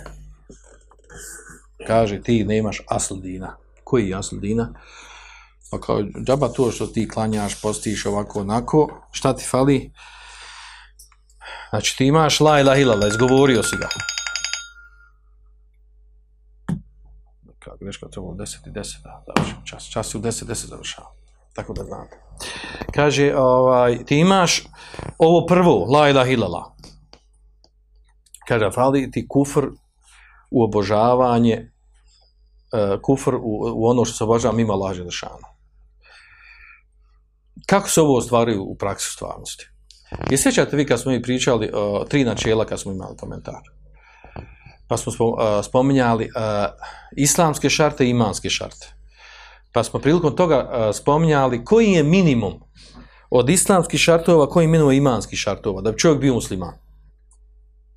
Kaže, ti nemaš asl dina. Koji je asl dina? Pa kao, džaba to što ti klanjaš, postiš ovako, onako, šta ti fali? Znači ti imaš la ilaha illallah, izgovorio si ga. Kako greška, trebalo 10 i 10, da, završimo čas. Čas je u 10, 10 završava. Tako da znate. Kaže, ovaj, ti imaš ovo prvo, la ilaha illallah. Kaže, fali ti kufr u obožavanje, uh, kufr u, u ono što se obožava mimo laže dešana. Kako se ovo ostvaruje u praksi stvarnosti? I sjećate vi kad smo mi pričali uh, tri načela kad smo imali komentar. Pa smo spom, uh, spominjali uh, islamske šarte i imanske šarte. Pa smo prilikom toga uh, spominjali koji je minimum od islamskih šartova koji imenuje imanskih šartova, da bi čovjek bio musliman.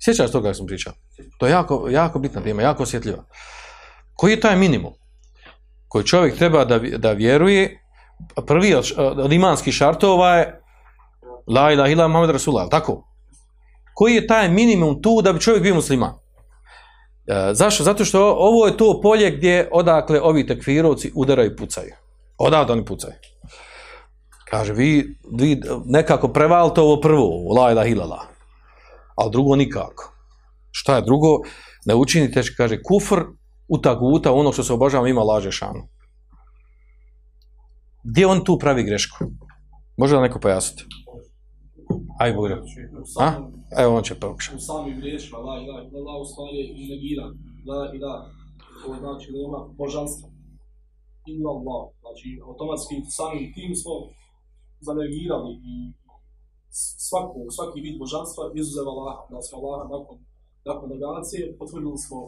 Sjećaš toga kako sam pričao? To je jako, jako bitna tema, jako osjetljiva. Koji je taj minimum koji čovjek treba da, da vjeruje? Prvi od, od imanskih šartova je La ilaha illa Muhammed Rasulullah, tako? Koji je taj minimum tu da bi čovjek bio musliman? E, zašto? Zato što ovo je to polje gdje odakle ovi tekfirovci udaraju i pucaju. Odavde oni pucaju. Kaže, vi, vi nekako prevalite ovo prvo, la ilaha illallah. Ali drugo nikako. Šta je drugo? Ne učinite, kaže, kufr u taguta, ono što se obožava ima laže šanu. Gdje on tu pravi grešku? Može da neko pojasniti? Aj, Bogre. U A? Evo, on će pokušati. u samim riječima, la ilaha illallah, u stvari negiran. La ilaha, to znači nema božanstva. Illallah, znači automatski samim tim smo zanegirali i svaku, svaki vid božanstva izuzev Allaha, da smo Allaha nakon, nakon negacije potvrdili smo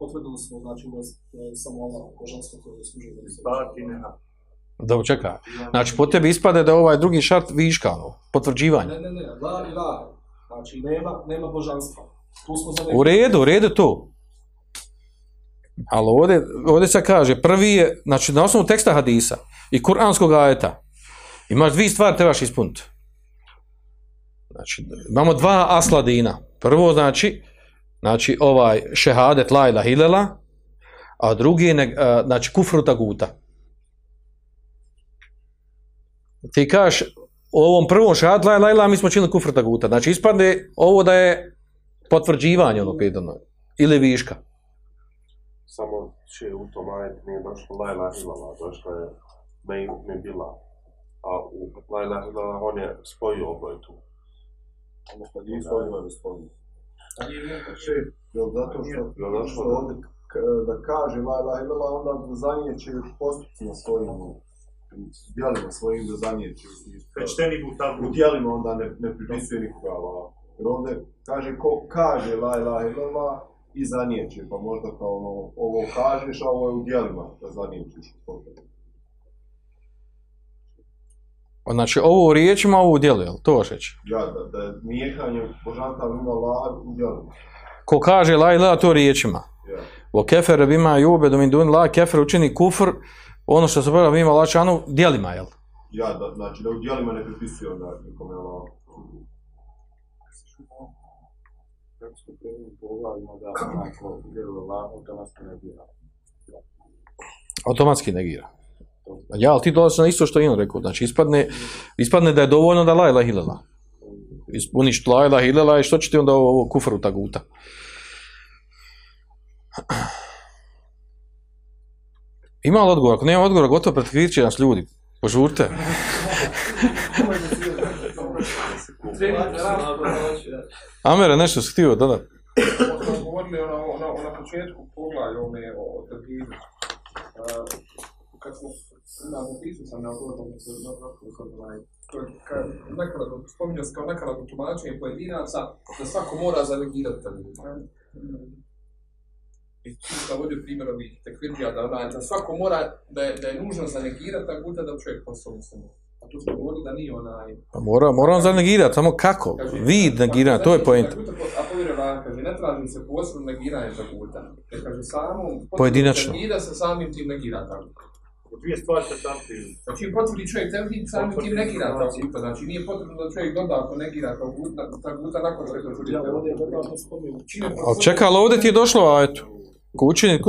potvrdili smo znači da je samo Allah božanstvo koje je služilo da čekaj. Znači, po tebi ispade da je ovaj drugi šart viška, ono, potvrđivanje. Ne, ne, ne, la ilaha, znači nema, nema božanstva. Tu smo U redu, u redu to. Ali ovdje, ovdje se kaže, prvi je, znači na osnovu teksta hadisa i kuranskog ajeta, imaš dvije stvari trebaš ispuniti. Znači, imamo dva asladina. Prvo, znači, znači ovaj šehadet la ilaha illallah, a drugi je, znači, kufru taguta. Ti kažeš, u ovom prvom šehadet la ilaha mi smo činili kufru taguta. Znači, ispadne ovo da je potvrđivanje onog pitanja. Ili viška. samo će u tom ajetu nije došlo la ilaha illallah, došlo je me, me bila. A u la ilaha illallah on je spojio oboje tu. Ono kad nisu oni imali spominje. Jel zato što, Jel zato što- što ovdje k- da kaže la ilaha illallah, onda zanijeće postupcima svojim, djelima svojim da zanijeće. Krštenik u tabu. U djelima onda ne, ne pripisuje nikoga Allah. Jer ovdje kaže ko kaže la ilaha illallah i zanijeće, pa možda kao ono, ovo kažeš, a ovo je u djelima da zanijećeš. Znači, ovo u riječima, ovo u djelu, jel? To hoćeš reći. Ja, da, da je mijehanje božanstva ima Allah u djelima. Ko kaže la ilaha, to riječima. Ja. Vo kefer bima jube min dun la kefer učini kufr, ono što se prvo ima lačanu, djelima, jel? Ja, da, znači da u djelima ne pripisuje onda nikome Allah. Kako smo krenuli poglavljamo da onako vjeruje Allah, automatski ne bira. Automatski negira. Ja, ali ti dolazi na isto što je on rekao. Znači, ispadne, ispadne da je dovoljno da la ilaha illallah. Ispuniš la ilaha illallah i što će ti onda ovo, ovo kufru taguta? Ima li odgovor? Ako nema odgovora, gotovo će nas ljudi. Požurte. Amere, nešto si htio dodat? Smo govorili ono, ono na početku poglavlja ome o. Uh, kad smo, na napisao sam na odgovorom nakratko, spominjao se kao nakratko tumačenje pojedinaca, da svako mora zanegirati tevhid. I tu sam vodio primjer ovih tekvirđija, da, onaj, da svako mora, da je, da je nužno zanegirati taguta da bi čovjek postao musliman. A tu smo govorili da nije onaj, Pa mora, mora on zanegirati, samo kako? Vid negiranja, to je point. A povjerujem vam, kaže, ne traži se posebno negiranje taguta. Jer kaže, samo Pojedinačno. negira se samim tim negira tagut. Dvije stvari se tam ti... Znači, potvrdi čovjek tevhid, samim tim negira taguta. Znači, nije potrebno da čovjek dodatno negira taguta, taguta nakon što je potvrdi Ja ovdje dodatno spominjem. Ali čekaj, ali ovdje ti je došlo, a eto, učini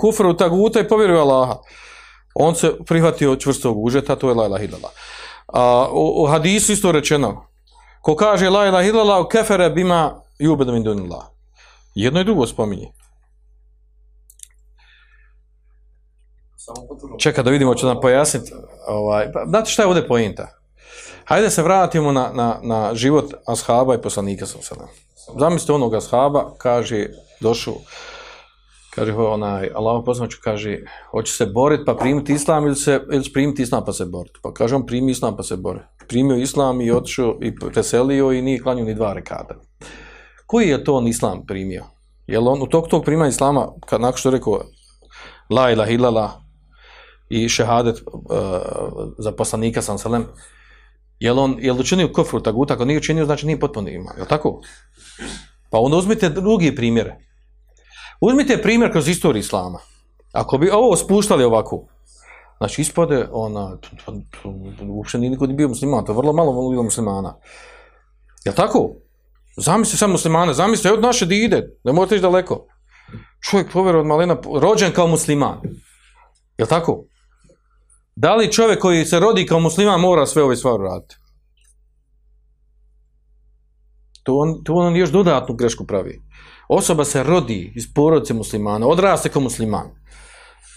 kufru taguta i povjeruje Allaha. On se prihvatio čvrstog užeta, to je la ilaha. A u, u hadisu isto rečeno, ko kaže la ilaha illallah, kefere bima jubedu min dunillah. Jedno i drugo spominje. Čekaj da vidimo, ću nam pojasniti. Ovaj, pa, znate šta je ovdje pojenta? Hajde se vratimo na, na, na život ashaba i poslanika sa sada. Zamislite onog ashaba, kaže, došao, kaže onaj, Allah poslanicu kaže, hoće se boriti pa primiti islam ili, se, ili primiti islam pa se boriti. Pa kaže on primi islam pa se bori. Primio islam i otišao i preselio i nije klanio ni dva rekada. Koji je to on islam primio? Jel on u tog tog prima islama, kad nakon što je rekao la ilaha illallah, i šehadet uh, za poslanika sam selem, jel on jel učinio kufru taguta, ako nije učinio, znači nije potpuno ima, jel tako? Pa onda uzmite drugi primjere. Uzmite primjer kroz istoriju islama. Ako bi ovo spuštali ovako, znači ispade ona, uopće nije niko ni bio musliman, to je vrlo malo bilo muslimana. Jel tako? Zamisli samo muslimane, zamisli od naše di ide, ne morate ići daleko. Čovjek povjeruje od malena, rođen kao musliman. Jel tako? Da li čovjek koji se rodi kao musliman mora sve ove stvari raditi? To on, to on još dodatnu grešku pravi. Osoba se rodi iz porodice muslimana, odraste kao musliman.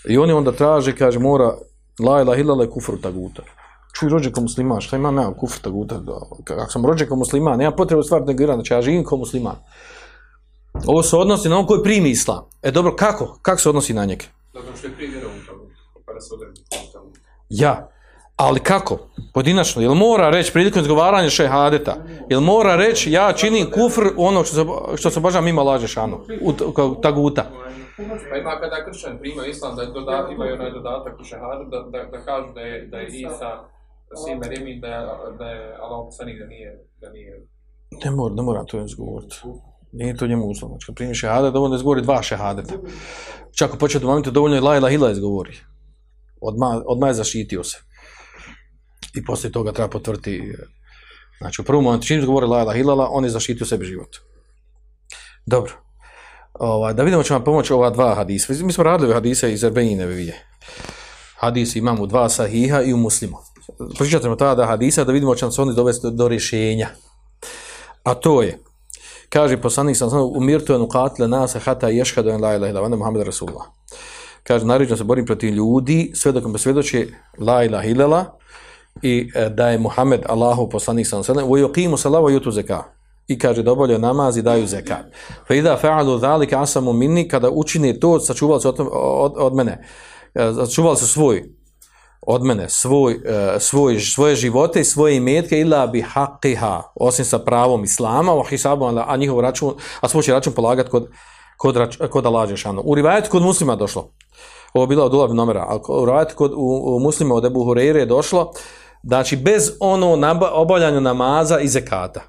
I oni onda traže, kaže, mora la ilaha illallah kufru taguta. Čuj, rođen kao musliman, šta imam ja kufru taguta? Ako sam rođen kao musliman, nema potrebe stvar negirati, znači ja živim kao musliman. Ovo se odnosi na on koji primi islam. E dobro, kako? Kako se odnosi na njega? Zato što je primjera u pa da se odredi. Ja. Ali kako? Pojedinačno. Jel mora reći prilikom izgovaranja šehadeta? Jel mora reći ja činim kufr ono što se, što se boža mimo laže šanu? U, taguta. Pa ima kada kršćan prima islam, da doda, imaju onaj dodatak u šehadu, da, da, da kažu da je, da je Isa sin Meremi, da da je Allah poslanik, da nije, da nije Ne mora, ne mora to izgovoriti. Nije to njemu uslov. Znači, kad primi šehadet, dovoljno je izgovori dva šehadeta. Čak u početu momenta dovoljno je la ilaha izgovori. Odmah, odmah je zaštitio se. I poslije toga treba potvrditi. e, Znači, u prvom momentu čim izgovori la ilaha illallah, on je zaštitio sebi život. Dobro. Ovaj, da vidimo će vam pomoći ova dva hadisa. Mi smo radili hadise iz Erbejine vije. Hadis imamo u dva sahiha i u muslimu. Pričat ćemo tada hadisa da vidimo će nam se oni dovesti do, rješenja. A to je, kaže poslanik sam sam umirtu en uqatile nasa hata ješhadu en la ilaha illa vana Muhammed Rasulullah. Kaže, naređeno se borim protiv ljudi sve dok me svjedoči la ilaha illallah i e, da je Muhammed Allahu poslanik sam sam u yuqimu salava yutu zeka i kaže da obavljaju namaz i daju zekat. Fa idha fa'alu dhalika asamu minni kada učini to sačuvali su od, od, od mene. E, Sačuvali su svoj od mene svoj, e, svoj, svoje živote i svoje imetke ila bi haqiha, osim sa pravom islama, wa hisabu, a njihov račun, a svoj će račun polagati kod, kod, rač, kod Allah. U rivajetu kod muslima došlo. Ovo bila od Ulab nomera, ali u rivajetu kod u, u muslima od Ebu Hureyre je došlo, znači bez ono obavljanja namaza i zekata.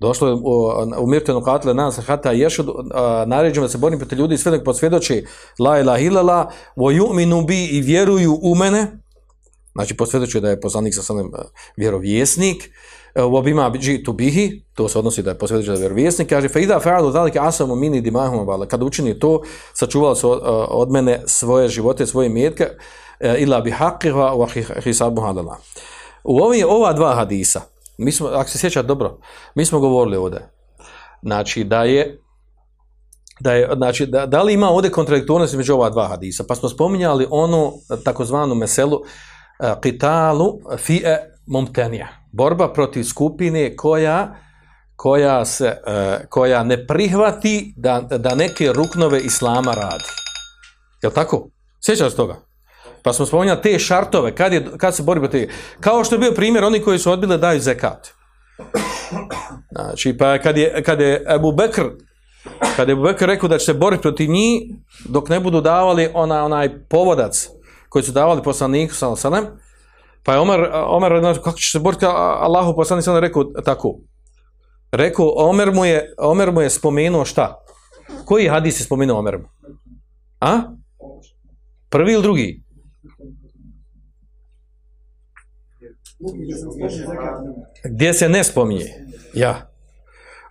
Došlo je u, u Mirtenu katle nas hata ješud, naređeno da se borim protiv ljudi sve dok posvjedoči la ilaha illallah, wa yu'minu bi i vjeruju u mene, znači posvjedoči da je poslanik sa sanem vjerovjesnik, u bima tu bihi, to se odnosi da je posvjedoči da je vjerovjesnik, kaže fa ida fa'alu zalika asamu mini dimahum vala, kada učini to, sačuvali su od mene svoje živote, svoje metke, ila bi haqqiha wa hisabu halala. U ovi, ova dva hadisa, mi smo, ako se sjećate dobro, mi smo govorili ovdje, znači da je da je, znači, da, da li ima ovdje kontradiktornost među ova dva hadisa, pa smo spominjali onu takozvanu meselu uh, qitalu fi'e mumtenija, borba protiv skupine koja koja se, uh, koja ne prihvati da, da neke ruknove islama radi. Jel tako? Sjećate se toga? Pa smo spominjali te šartove, kad, je, kad se bori protiv... Kao što je bio primjer oni koji su odbili daju zekat. Znači, pa kad je, kad je Ebu Bekr kad je Ebu Bekr rekao da će se boriti protiv njih dok ne budu davali ona, onaj povodac koji su davali poslaniku sa Osanem, pa je Omer, Omer kako će se boriti Allahu poslanik sam rekao tako. Rekao, Omer mu je, Omer mu je spomenuo šta? Koji hadis je spomenuo Omer mu? A? Prvi ili drugi? Gdje se ne spominje. Ja.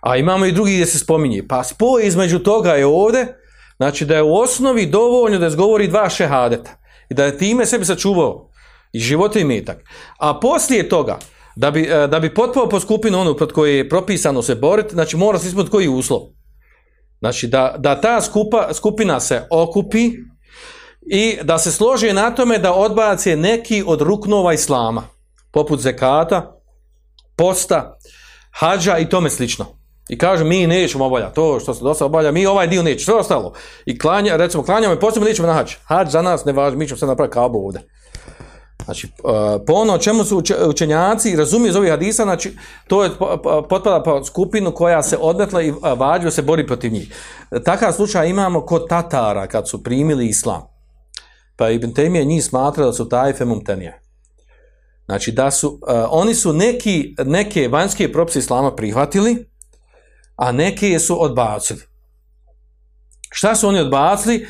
A imamo i drugi gdje se spominje. Pa spoj između toga je ovdje, znači da je u osnovi dovoljno da izgovori dva šehadeta. I da je time sebi sačuvao i život i metak. A poslije toga, da bi, da bi potpao po skupinu onu pod koje je propisano se boriti, znači mora se ispuniti koji uslov. Znači da, da ta skupa, skupina se okupi i da se složi na tome da odbace neki od ruknova islama, poput zekata, posta, hađa i tome slično. I kaže, mi nećemo obavljati to što se dosta obavlja, mi ovaj dio nećemo, sve ostalo. I klanja, recimo, klanjamo i poslije nećemo na hađ. Hađ za nas ne važi, mi ćemo se napraviti kabu ovdje. Znači, po ono čemu su učenjaci razumiju iz ovih hadisa, znači, to je potpada po skupinu koja se odmetla i vađu se bori protiv njih. Takav slučaj imamo kod Tatara kad su primili islam. pa Ibn Taymije njih smatra da su tajfe mumtenije. Znači da su, e, oni su neki, neke vanjske propise islama prihvatili, a neke su odbacili. Šta su oni odbacili?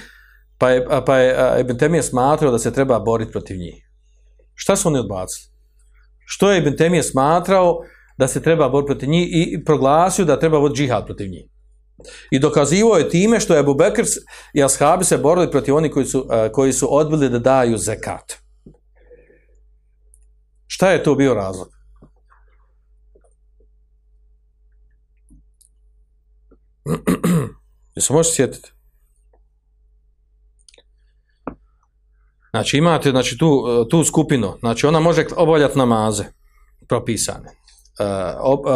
Pa je, pa je Ibn Temije smatrao da se treba boriti protiv njih. Šta su oni odbacili? Što je Ibn Temije smatrao da se treba boriti protiv njih i proglasio da treba voditi džihad protiv njih. I dokazivo je time što je Abu Bekr i ashabi se borili protiv onih koji su, a, koji su odbili da daju zekat. Šta je to bio razlog? Jel se možete sjetiti? Znači imate znači, tu, tu skupinu, znači ona može obavljati namaze propisane, uh, ob, uh,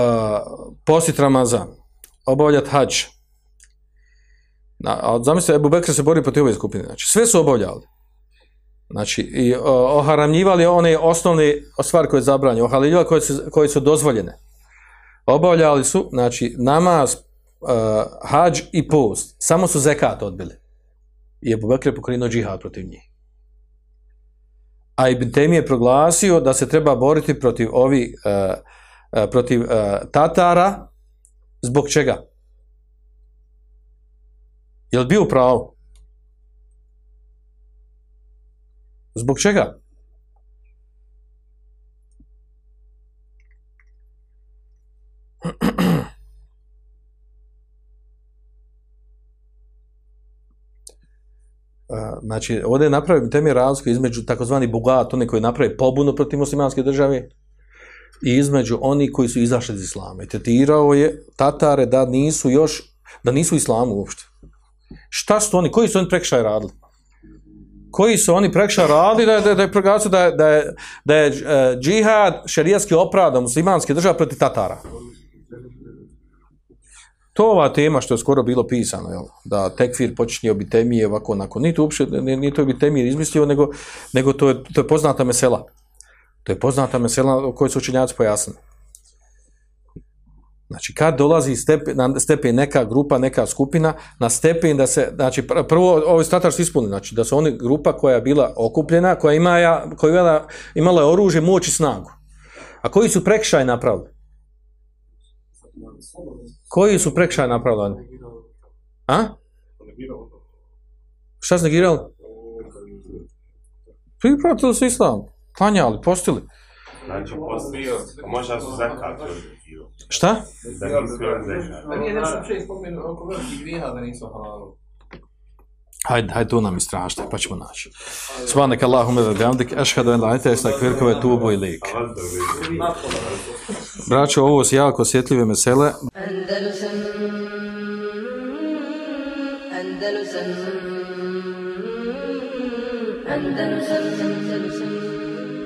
postit Ramazan, obavljati hađ. A zamislite, Ebu Bekr se bori protiv ove skupine, znači sve su obavljali. Znači, i uh, oharamljivali one osnovne stvari koje je zabranjeno, oharamljivali koje su, koje su dozvoljene. Obavljali su, znači, namaz, uh, hađ i post. Samo su zekat odbili. I Ebu Bekr je pokrenuo džihad protiv njih. A Ibn Temi je proglasio da se treba boriti protiv ovih, uh, protiv uh, Tatara, zbog čega? Je li bio u pravu? Zbog čega? Znači, ovdje je napravio temi razliku između takozvani bugat, oni koji napravi pobunu protiv muslimanske države, i između oni koji su izašli iz islama. I tetirao je Tatare da nisu još, da nisu u islamu uopšte. Šta su oni, koji su oni prekšaj radili? Koji su oni prekšaj radili da je, da, je da je, da je, da je uh, džihad šerijatski opravdan muslimanske države protiv Tatara? To ova tema što je skoro bilo pisano, jel? da tekfir počinje obitemije ovako onako. Nije to uopšte, nije, to obitemije izmislio, nego, nego to, je, to je poznata mesela. To je poznata mesela o kojoj su učenjaci pojasnili. Znači, kad dolazi stepen, na stepen neka grupa, neka skupina, na stepen da se, znači, prvo, ovo je statar su ispunili, znači, da su oni grupa koja je bila okupljena, koja, ima, koja je imala, imala je oružje, moć i snagu. A koji su prekšaj napravili? Koji su prekšaj napravili? A? Šta su negirali? Pripratili su islam. Klanjali, postili. Znači, postio, možda su zekat Šta? Da nisu. Da nije nešto prije spomenu oko velikih grijeha da nisu halalu. Hajde, hajde tu nam istražite, pa ćemo naći. Subhanak Allahume wa bihamdik, ashhadu an la astaghfiruka wa atubu ilaik. Braćo, ovo su jako osjetljive mesele. Andalusam Andalusam Andalusam